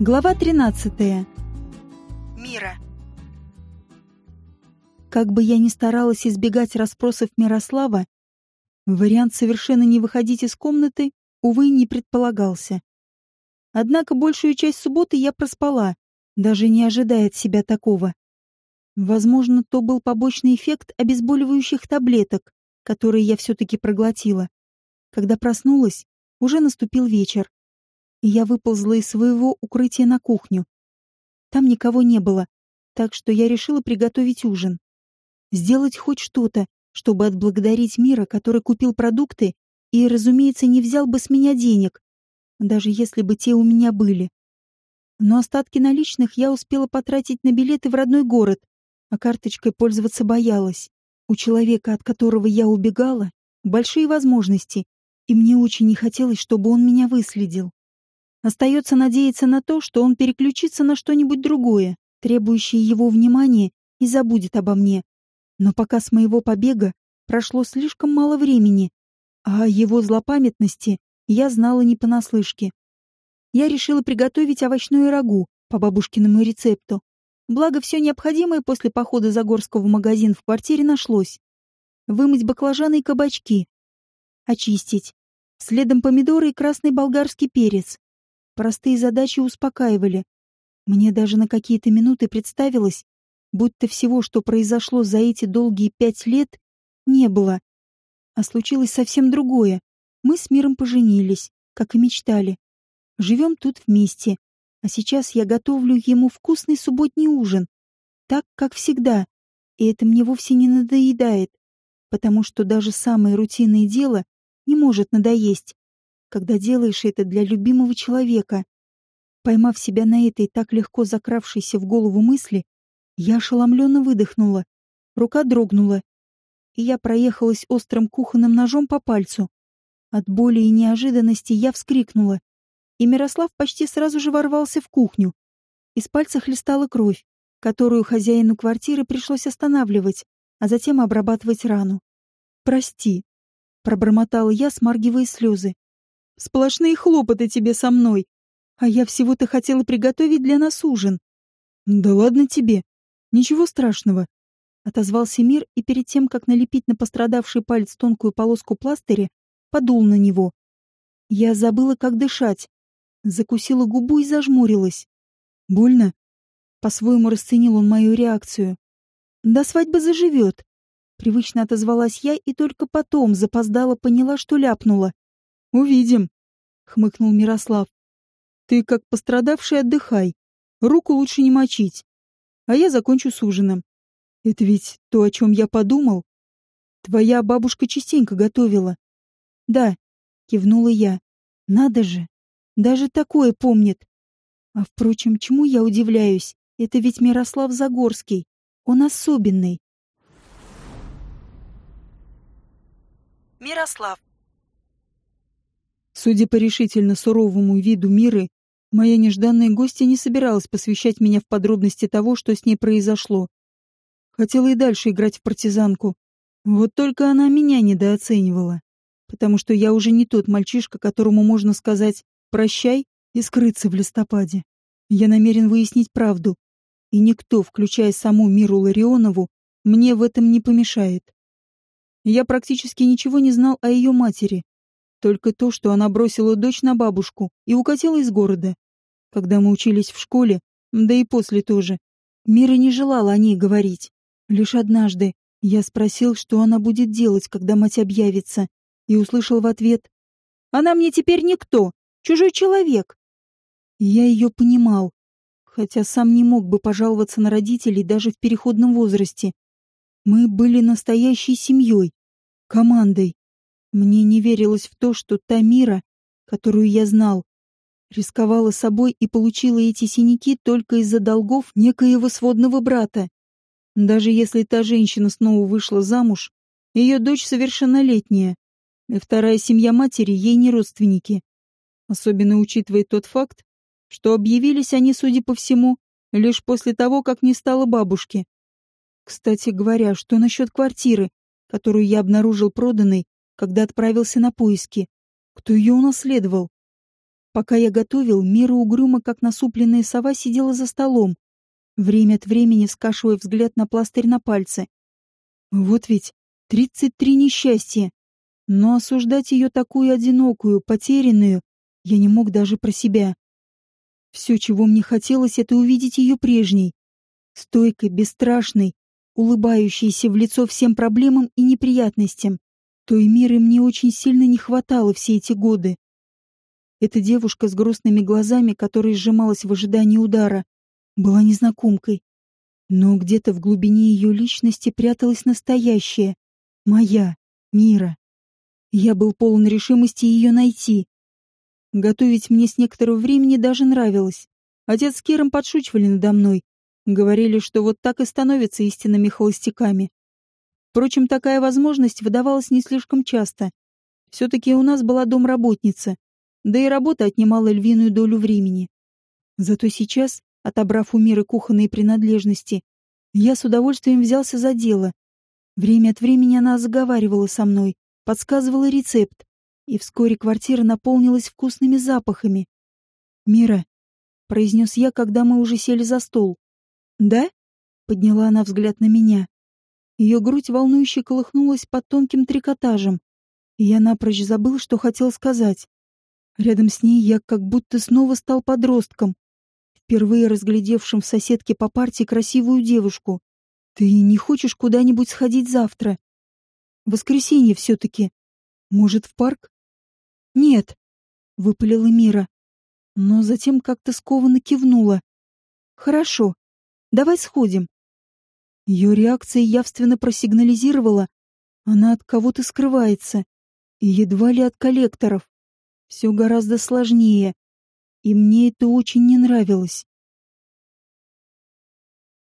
Глава 13. Мира. Как бы я ни старалась избегать расспросов Мирослава, вариант совершенно не выходить из комнаты, увы, не предполагался. Однако большую часть субботы я проспала, даже не ожидая от себя такого. Возможно, то был побочный эффект обезболивающих таблеток, которые я все-таки проглотила. Когда проснулась, уже наступил вечер я выползла из своего укрытия на кухню. Там никого не было, так что я решила приготовить ужин. Сделать хоть что-то, чтобы отблагодарить мира, который купил продукты и, разумеется, не взял бы с меня денег, даже если бы те у меня были. Но остатки наличных я успела потратить на билеты в родной город, а карточкой пользоваться боялась. У человека, от которого я убегала, большие возможности, и мне очень не хотелось, чтобы он меня выследил. Остается надеяться на то, что он переключится на что-нибудь другое, требующее его внимания, и забудет обо мне. Но пока с моего побега прошло слишком мало времени, а о его злопамятности я знала не понаслышке. Я решила приготовить овощную рагу по бабушкиному рецепту. Благо, все необходимое после похода Загорского в магазин в квартире нашлось. Вымыть баклажаны и кабачки. Очистить. Следом помидоры и красный болгарский перец. Простые задачи успокаивали. Мне даже на какие-то минуты представилось, будто всего, что произошло за эти долгие пять лет, не было. А случилось совсем другое. Мы с миром поженились, как и мечтали. Живем тут вместе. А сейчас я готовлю ему вкусный субботний ужин. Так, как всегда. И это мне вовсе не надоедает. Потому что даже самое рутинное дело не может надоесть когда делаешь это для любимого человека. Поймав себя на этой так легко закравшейся в голову мысли, я ошеломленно выдохнула. Рука дрогнула, и я проехалась острым кухонным ножом по пальцу. От боли и неожиданности я вскрикнула, и Мирослав почти сразу же ворвался в кухню. Из пальца хлестала кровь, которую хозяину квартиры пришлось останавливать, а затем обрабатывать рану. «Прости», — пробормотала я, смаргивая слезы. Сплошные хлопоты тебе со мной. А я всего-то хотела приготовить для нас ужин. Да ладно тебе. Ничего страшного. Отозвался Мир и перед тем, как налепить на пострадавший палец тонкую полоску пластыря, подул на него. Я забыла, как дышать. Закусила губу и зажмурилась. Больно? По-своему расценил он мою реакцию. До свадьбы заживет. Привычно отозвалась я и только потом запоздала поняла, что ляпнула. Увидим, хмыкнул Мирослав. Ты как пострадавший отдыхай. Руку лучше не мочить. А я закончу с ужином. Это ведь то, о чем я подумал. Твоя бабушка частенько готовила. Да, кивнула я. Надо же. Даже такое помнит. А впрочем, чему я удивляюсь? Это ведь Мирослав Загорский. Он особенный. Мирослав. Судя по решительно суровому виду Миры, моя нежданная гостья не собиралась посвящать меня в подробности того, что с ней произошло. Хотела и дальше играть в партизанку. Вот только она меня недооценивала. Потому что я уже не тот мальчишка, которому можно сказать «прощай» и скрыться в листопаде. Я намерен выяснить правду. И никто, включая саму Миру Ларионову, мне в этом не помешает. Я практически ничего не знал о ее матери, только то, что она бросила дочь на бабушку и укатила из города. Когда мы учились в школе, да и после тоже, Мира не желала о ней говорить. Лишь однажды я спросил, что она будет делать, когда мать объявится, и услышал в ответ «Она мне теперь никто, чужой человек». Я ее понимал, хотя сам не мог бы пожаловаться на родителей даже в переходном возрасте. Мы были настоящей семьей, командой. Мне не верилось в то, что та мира, которую я знал, рисковала собой и получила эти синяки только из-за долгов некоего сводного брата. Даже если та женщина снова вышла замуж, ее дочь совершеннолетняя, и вторая семья матери ей не родственники. Особенно учитывая тот факт, что объявились они, судя по всему, лишь после того, как не стало бабушки. Кстати говоря, что насчет квартиры, которую я обнаружил проданной когда отправился на поиски. Кто ее унаследовал? Пока я готовил, Мира угрюмо, как насупленная сова, сидела за столом, время от времени скашивая взгляд на пластырь на пальце. Вот ведь тридцать три несчастья. Но осуждать ее такую одинокую, потерянную, я не мог даже про себя. Все, чего мне хотелось, это увидеть ее прежней. Стойкой, бесстрашной, улыбающейся в лицо всем проблемам и неприятностям. Той миры мне очень сильно не хватало все эти годы. Эта девушка с грустными глазами, которая сжималась в ожидании удара, была незнакомкой. Но где-то в глубине ее личности пряталась настоящая, моя, мира. Я был полон решимости ее найти. Готовить мне с некоторого времени даже нравилось. Отец с Киром подшучивали надо мной. Говорили, что вот так и становятся истинными холостяками. Впрочем, такая возможность выдавалась не слишком часто. Все-таки у нас была домработница, да и работа отнимала львиную долю времени. Зато сейчас, отобрав у Миры кухонные принадлежности, я с удовольствием взялся за дело. Время от времени она заговаривала со мной, подсказывала рецепт, и вскоре квартира наполнилась вкусными запахами. «Мира», — произнес я, когда мы уже сели за стол. «Да?» — подняла она взгляд на меня. Ее грудь волнующе колыхнулась под тонким трикотажем, и я напрочь забыл, что хотел сказать. Рядом с ней я как будто снова стал подростком, впервые разглядевшим в соседке по парте красивую девушку. «Ты не хочешь куда-нибудь сходить завтра?» «Воскресенье все-таки. Может, в парк?» «Нет», — выпалила Мира, но затем как-то скованно кивнула. «Хорошо, давай сходим». Ее реакция явственно просигнализировала. Она от кого-то скрывается. И едва ли от коллекторов. Все гораздо сложнее. И мне это очень не нравилось.